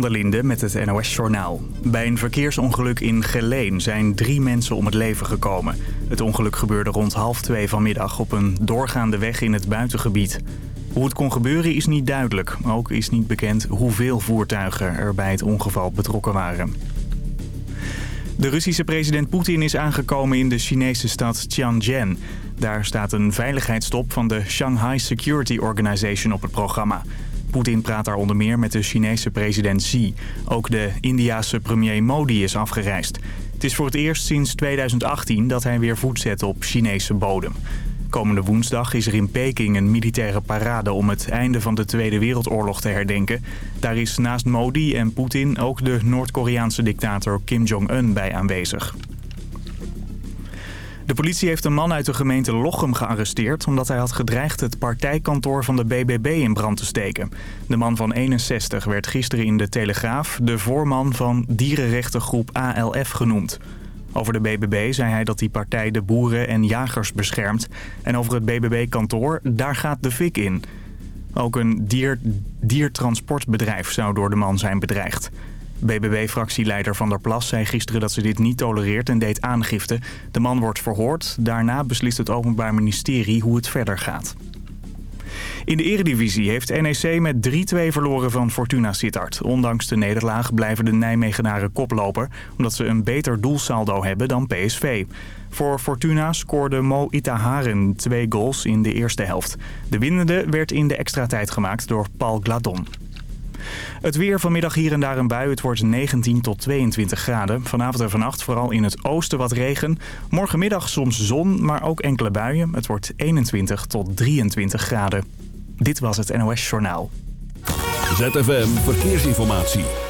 van Linde met het NOS-journaal. Bij een verkeersongeluk in Geleen zijn drie mensen om het leven gekomen. Het ongeluk gebeurde rond half twee vanmiddag op een doorgaande weg in het buitengebied. Hoe het kon gebeuren is niet duidelijk. Ook is niet bekend hoeveel voertuigen er bij het ongeval betrokken waren. De Russische president Poetin is aangekomen in de Chinese stad Tianjin. Daar staat een veiligheidstop van de Shanghai Security Organization op het programma. Poetin praat daar onder meer met de Chinese president Xi. Ook de Indiase premier Modi is afgereisd. Het is voor het eerst sinds 2018 dat hij weer voet zet op Chinese bodem. Komende woensdag is er in Peking een militaire parade om het einde van de Tweede Wereldoorlog te herdenken. Daar is naast Modi en Poetin ook de Noord-Koreaanse dictator Kim Jong-un bij aanwezig. De politie heeft een man uit de gemeente Lochem gearresteerd... omdat hij had gedreigd het partijkantoor van de BBB in brand te steken. De man van 61 werd gisteren in de Telegraaf... de voorman van dierenrechtengroep ALF genoemd. Over de BBB zei hij dat die partij de boeren en jagers beschermt. En over het BBB-kantoor, daar gaat de fik in. Ook een dier, diertransportbedrijf zou door de man zijn bedreigd. BBB-fractieleider Van der Plas zei gisteren dat ze dit niet tolereert en deed aangifte. De man wordt verhoord. Daarna beslist het Openbaar Ministerie hoe het verder gaat. In de eredivisie heeft NEC met 3-2 verloren van Fortuna Sittard. Ondanks de nederlaag blijven de Nijmegenaren koploper... omdat ze een beter doelsaldo hebben dan PSV. Voor Fortuna scoorde Mo Itaharen twee goals in de eerste helft. De winnende werd in de extra tijd gemaakt door Paul Gladon. Het weer vanmiddag hier en daar een bui. Het wordt 19 tot 22 graden. Vanavond en vannacht vooral in het oosten wat regen. Morgenmiddag soms zon, maar ook enkele buien. Het wordt 21 tot 23 graden. Dit was het NOS Journaal. ZFM Verkeersinformatie.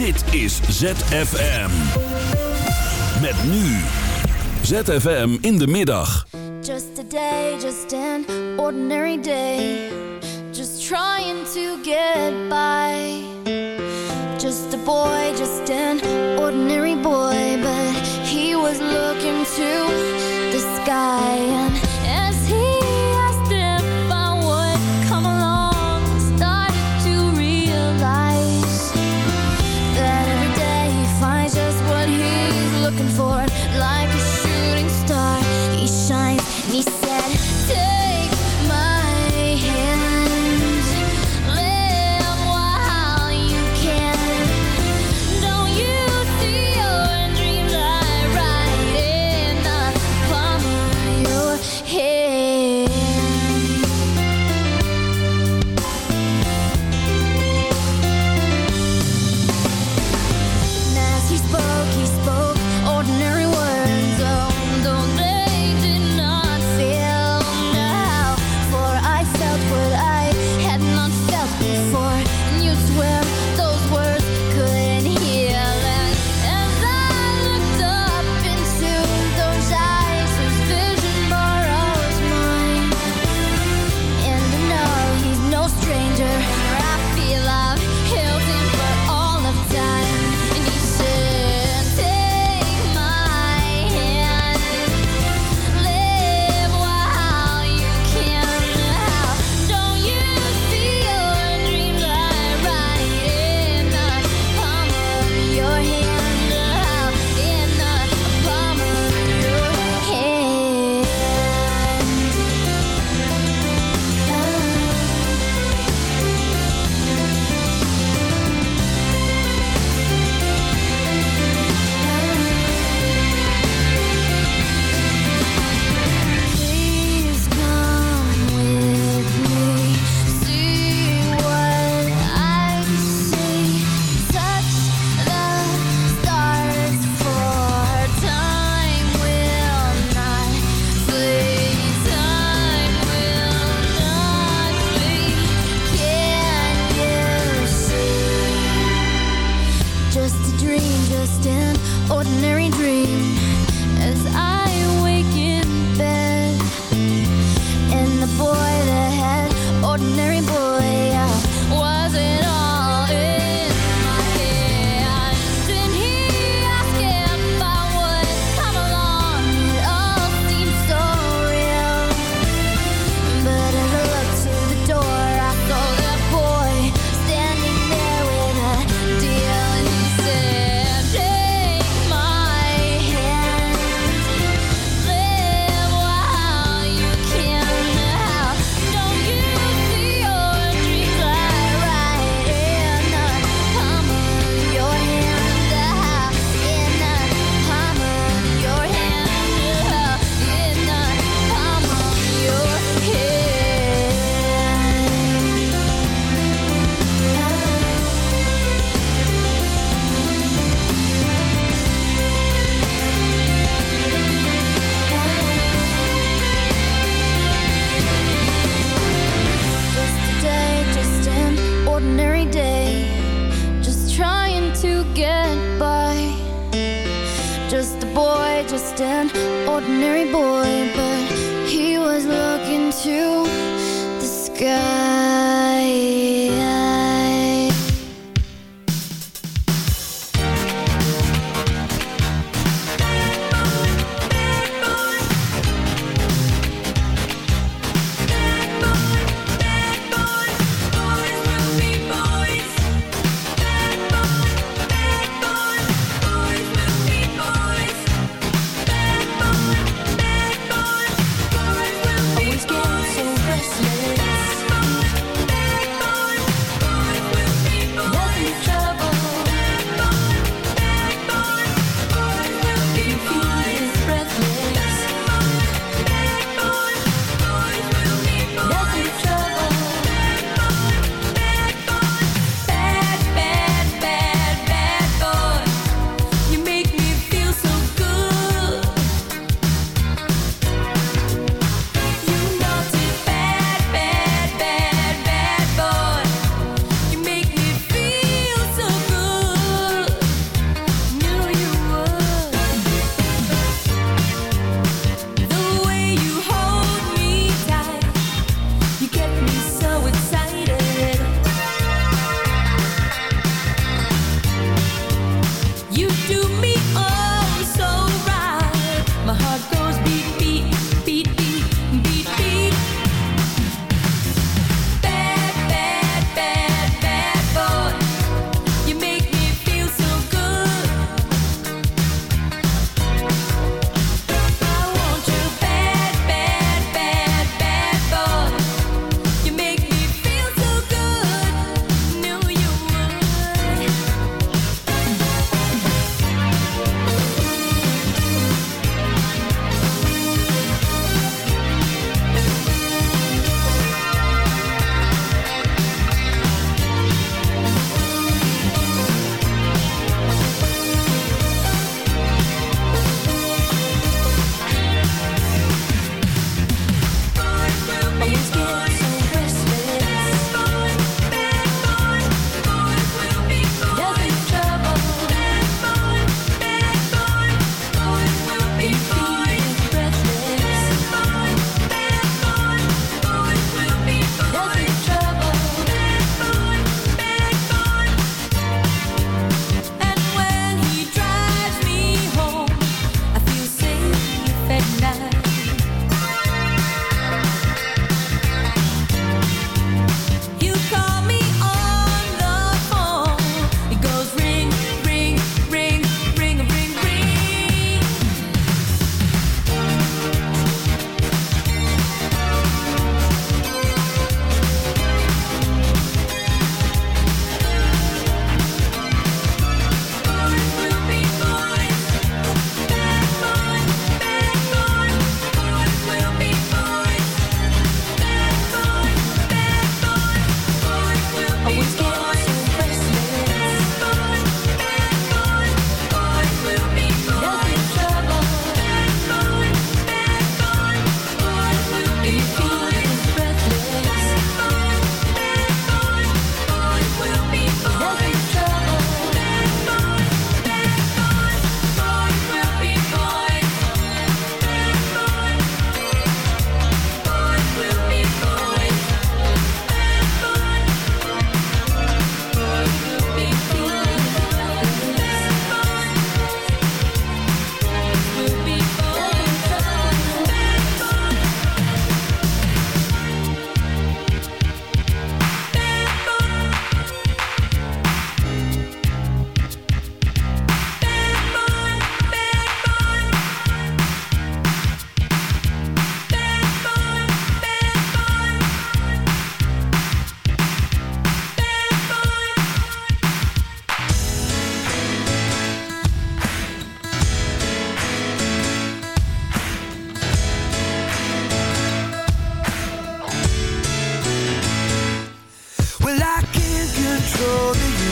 Dit is ZFM. Met nu. ZFM in de middag. Just a day, just an ordinary day. Just trying to get by. Just a boy, just an ordinary boy. But he was looking to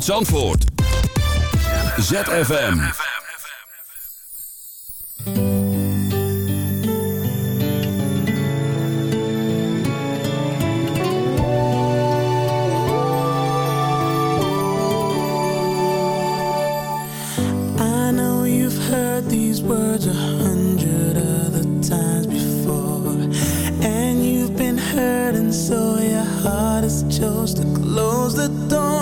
uit Zandvoort. ZFM. I know you've heard these words a hundred other times before. And you've been hurt and so your heart has chose to close the door.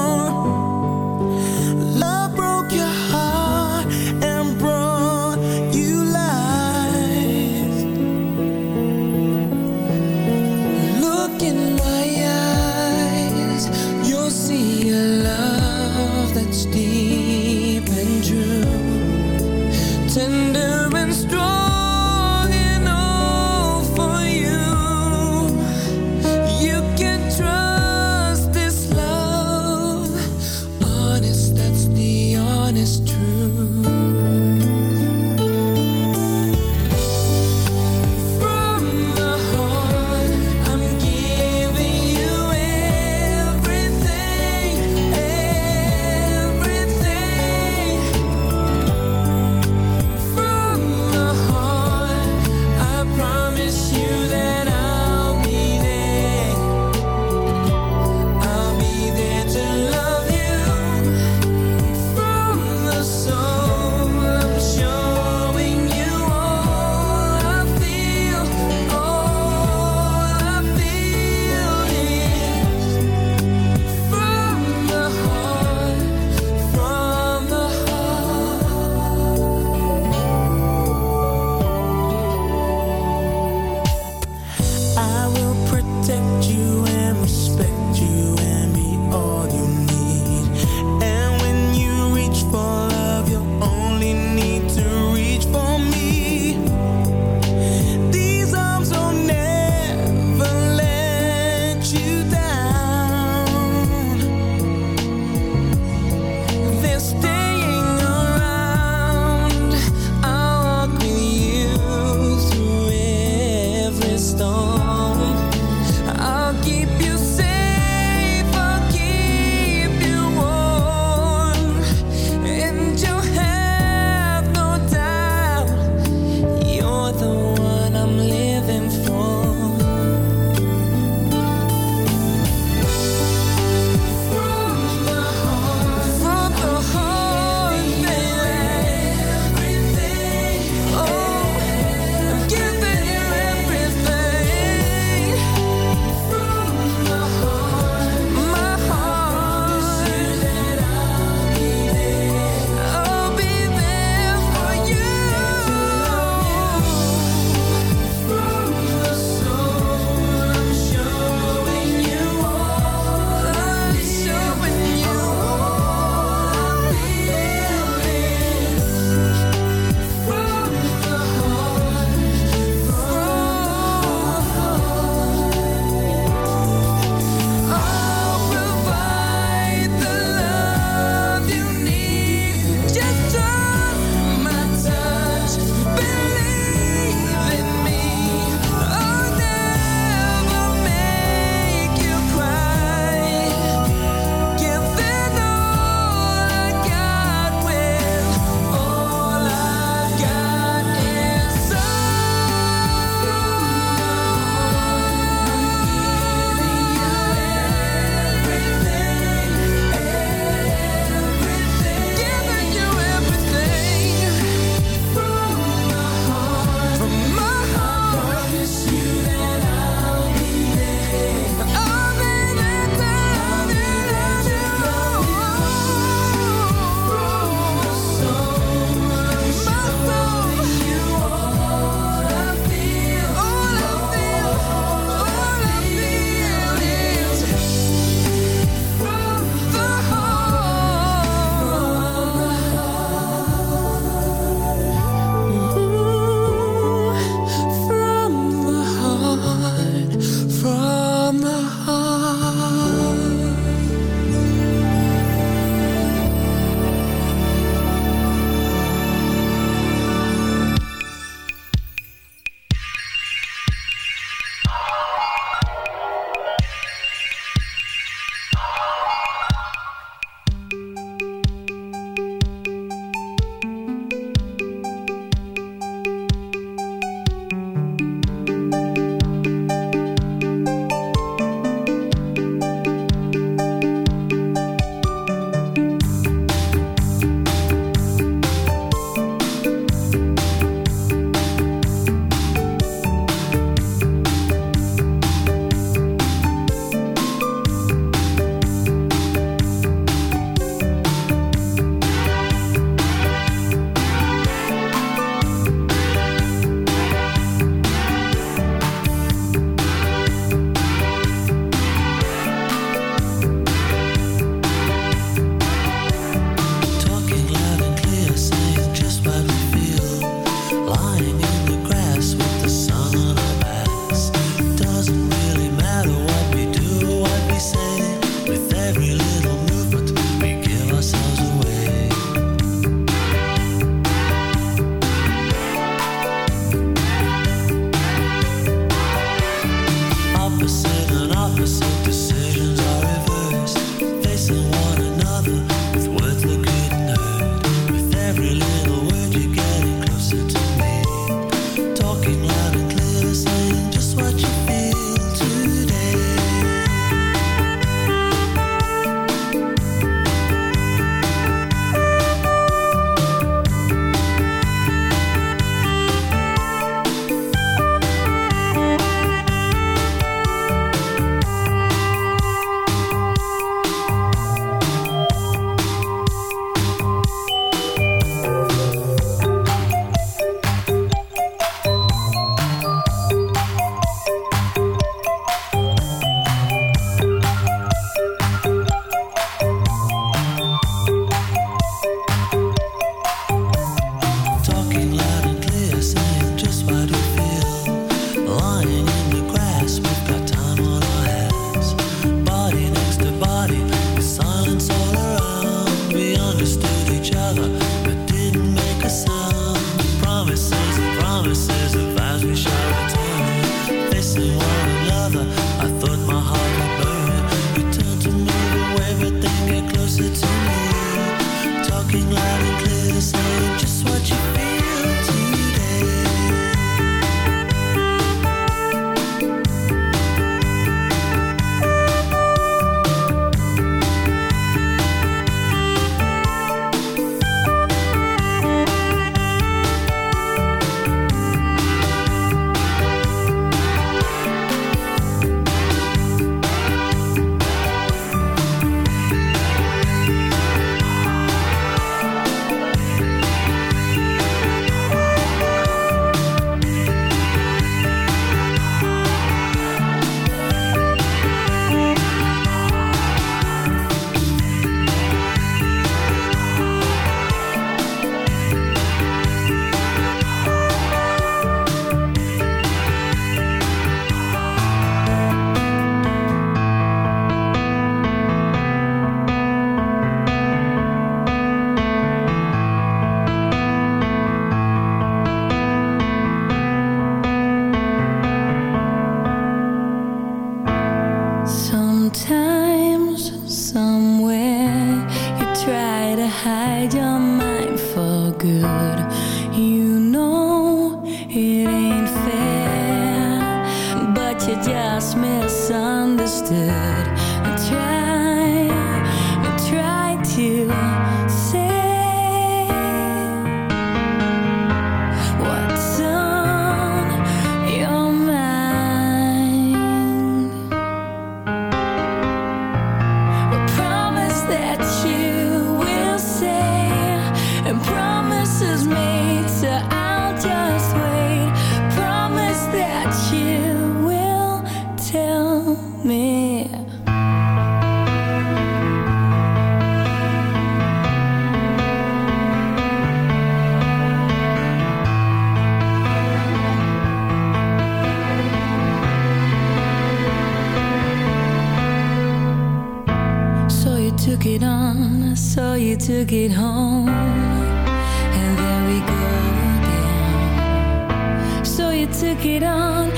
take on.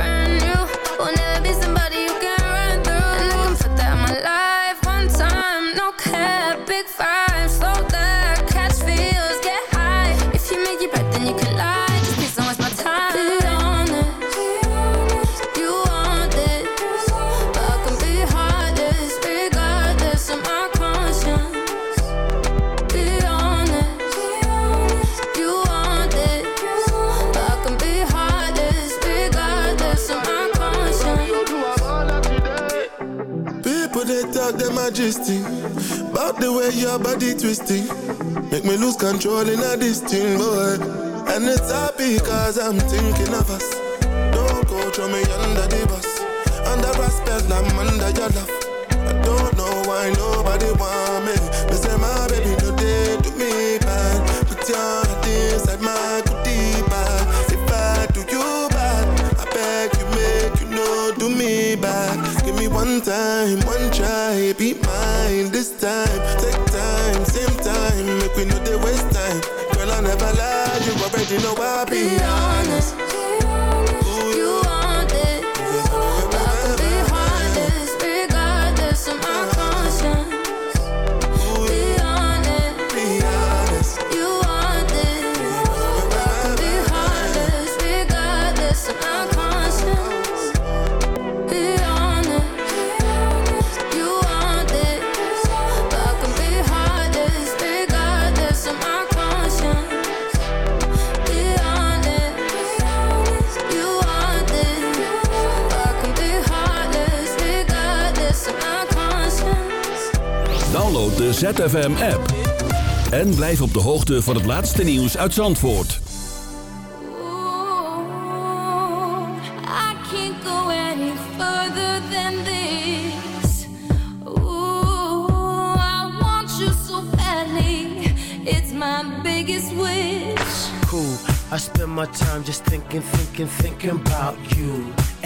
out the majesty. About the way your body twisting. Make me lose control in a this boy. And it's happy cause I'm thinking of us. Don't go throw me under the bus. Under respect, I'm under your love. I don't know why nobody want me. Me say my baby, no, they to me bad. But yeah. Time, one try, be mine this time. Take time, same time, make we know they waste time. Girl, I never lie, you already know I be Be honest. Download de ZFM app. En blijf op de hoogte van het laatste nieuws uit Zandvoort. Ooh, I can't go any further than this. Ooh, I want you so badly. It's my biggest wish. cool. I spend my time just thinking, thinking, thinking about you.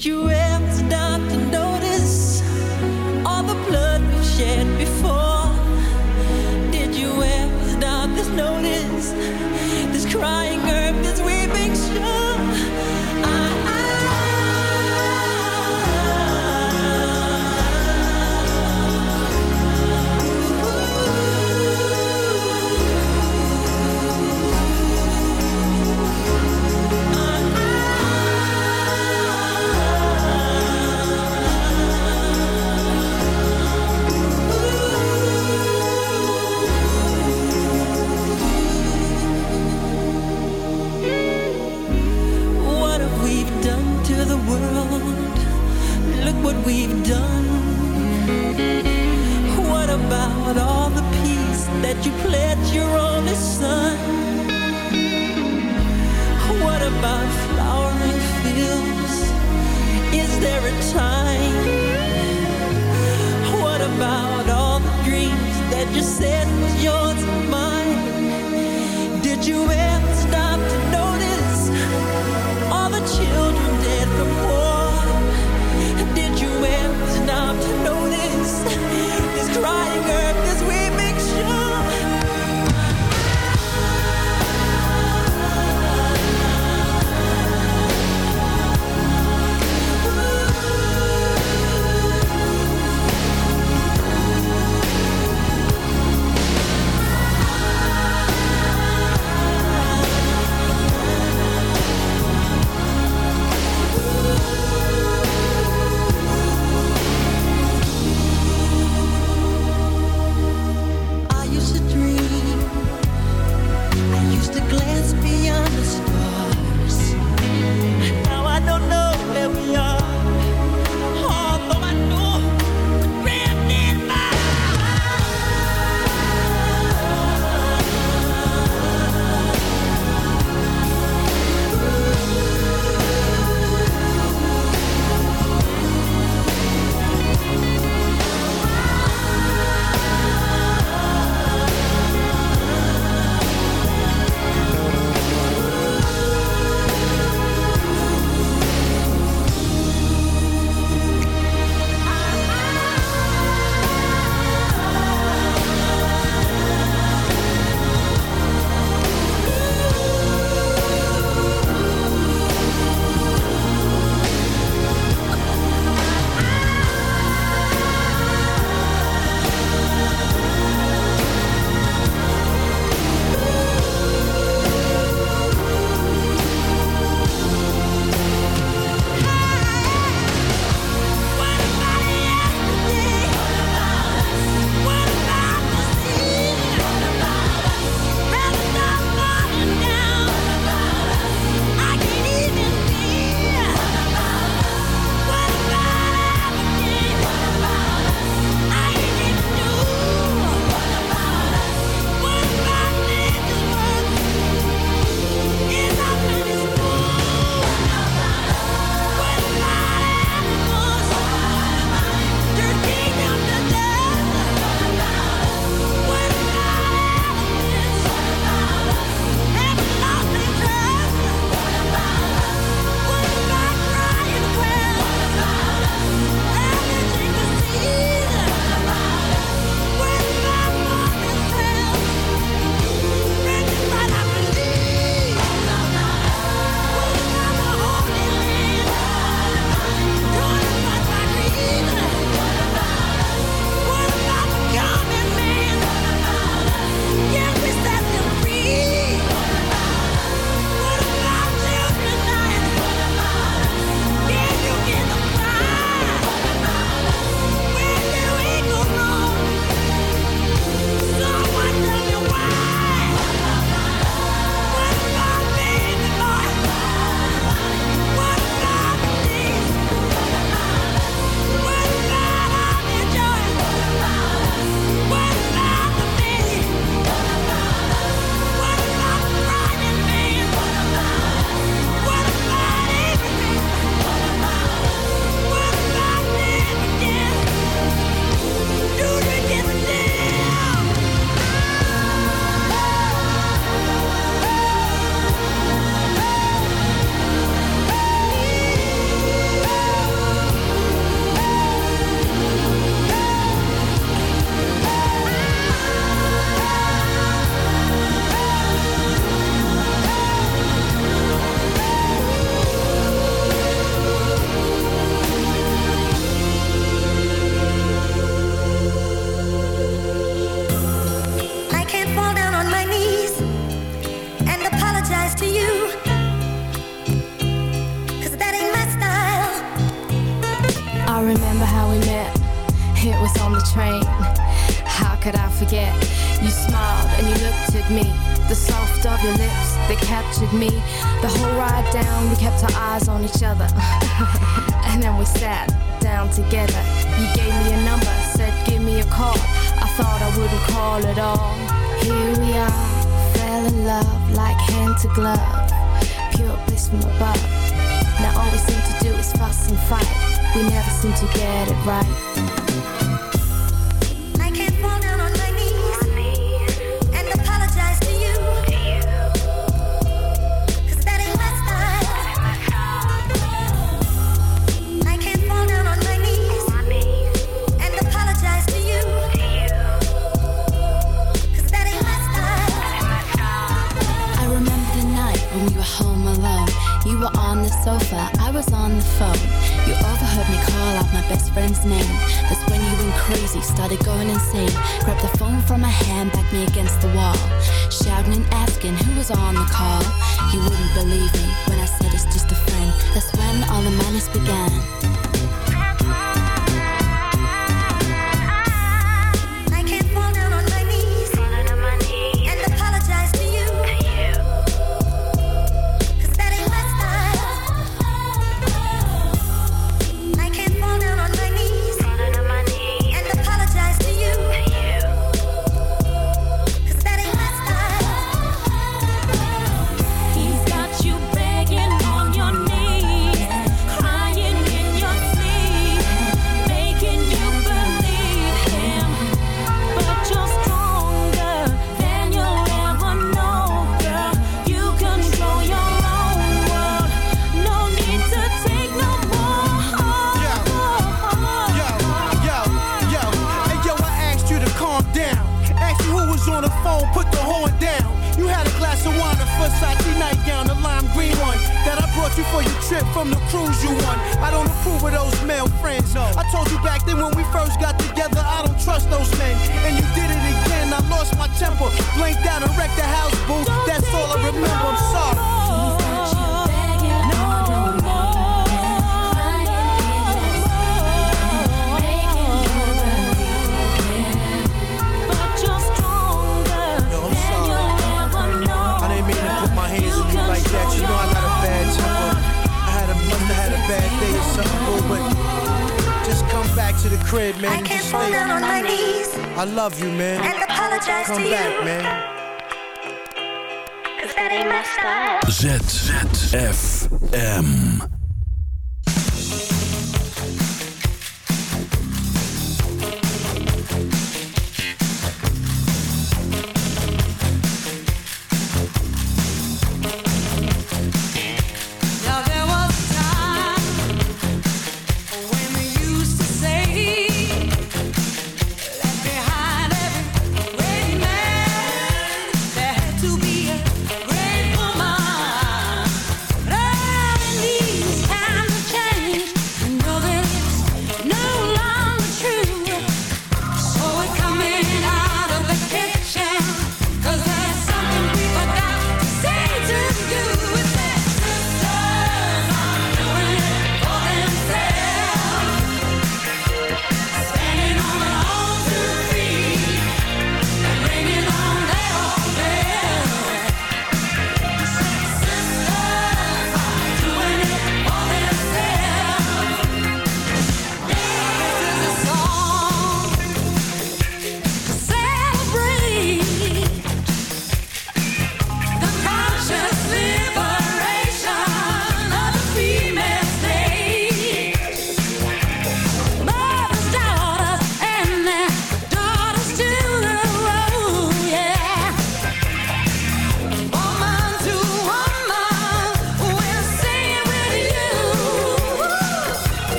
situation.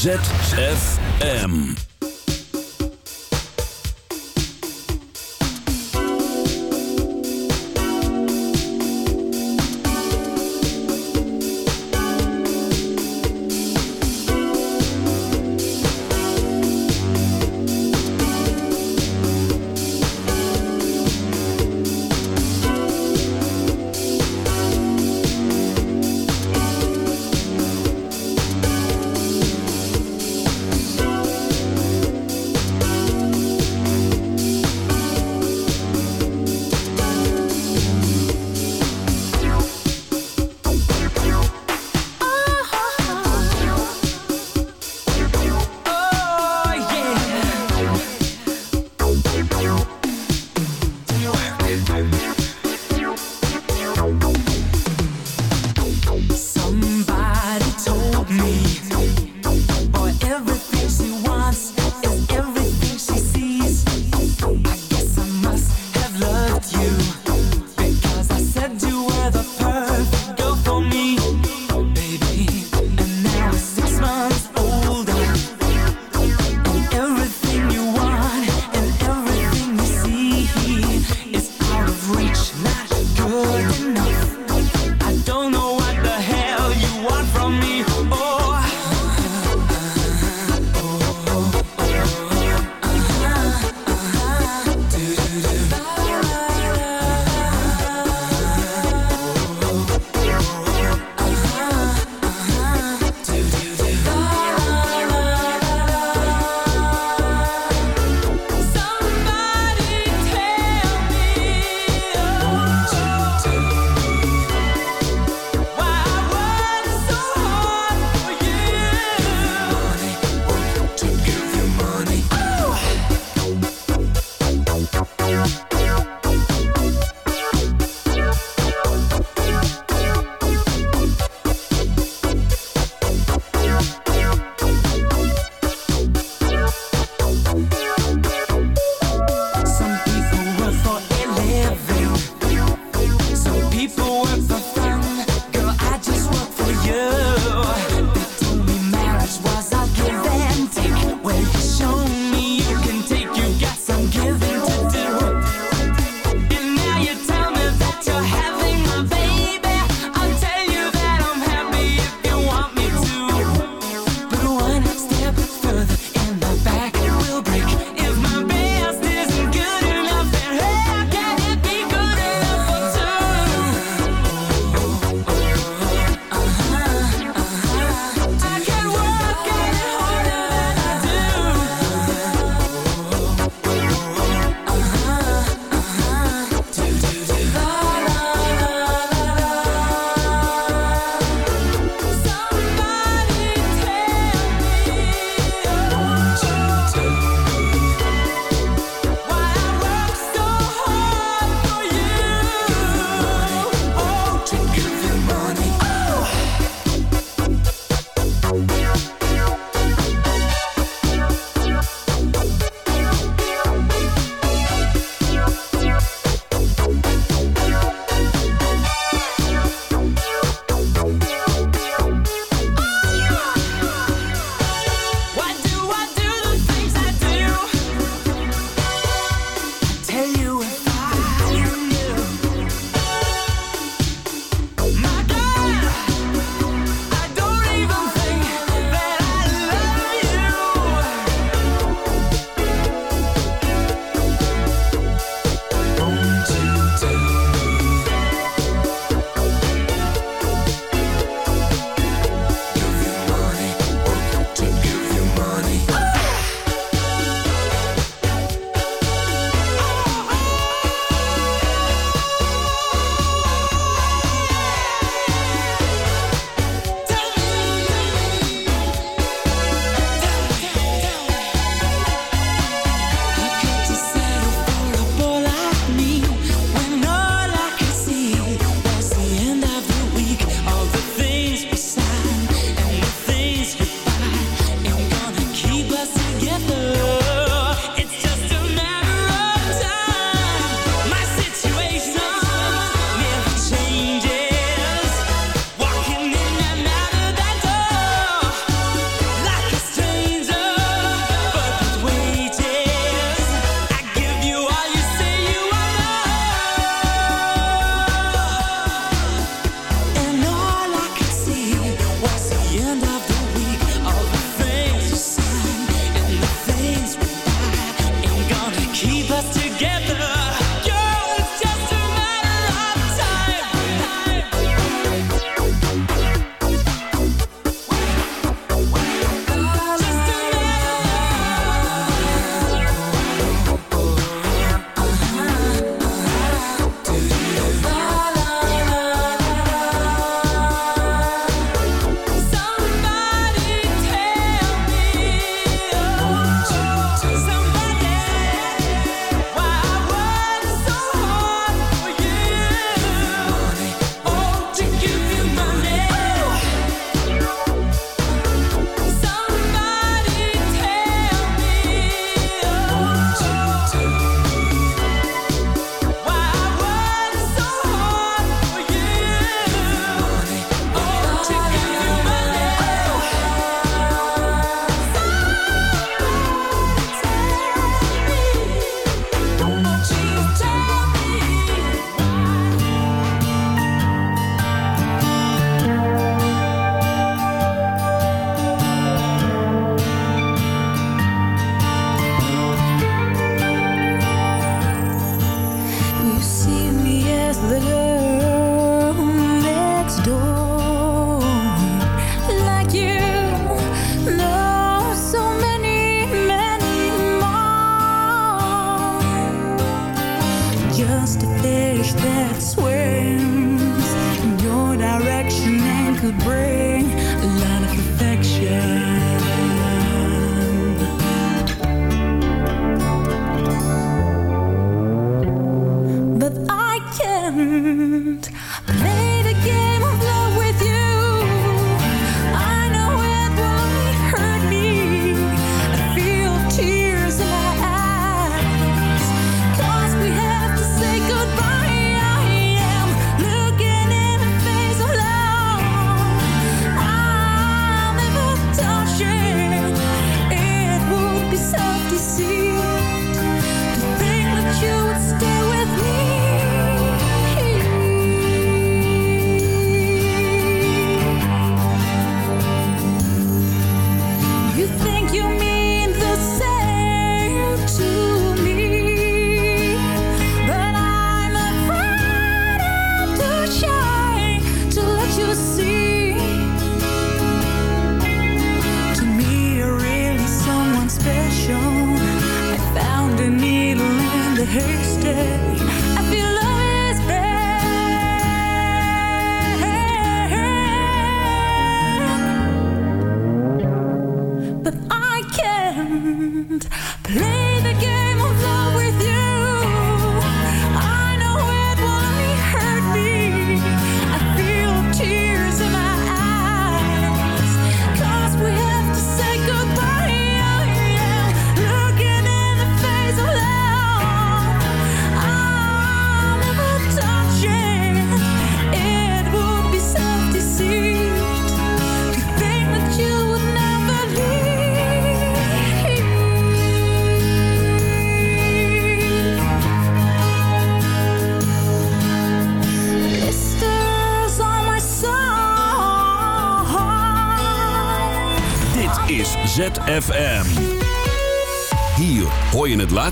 ZFM.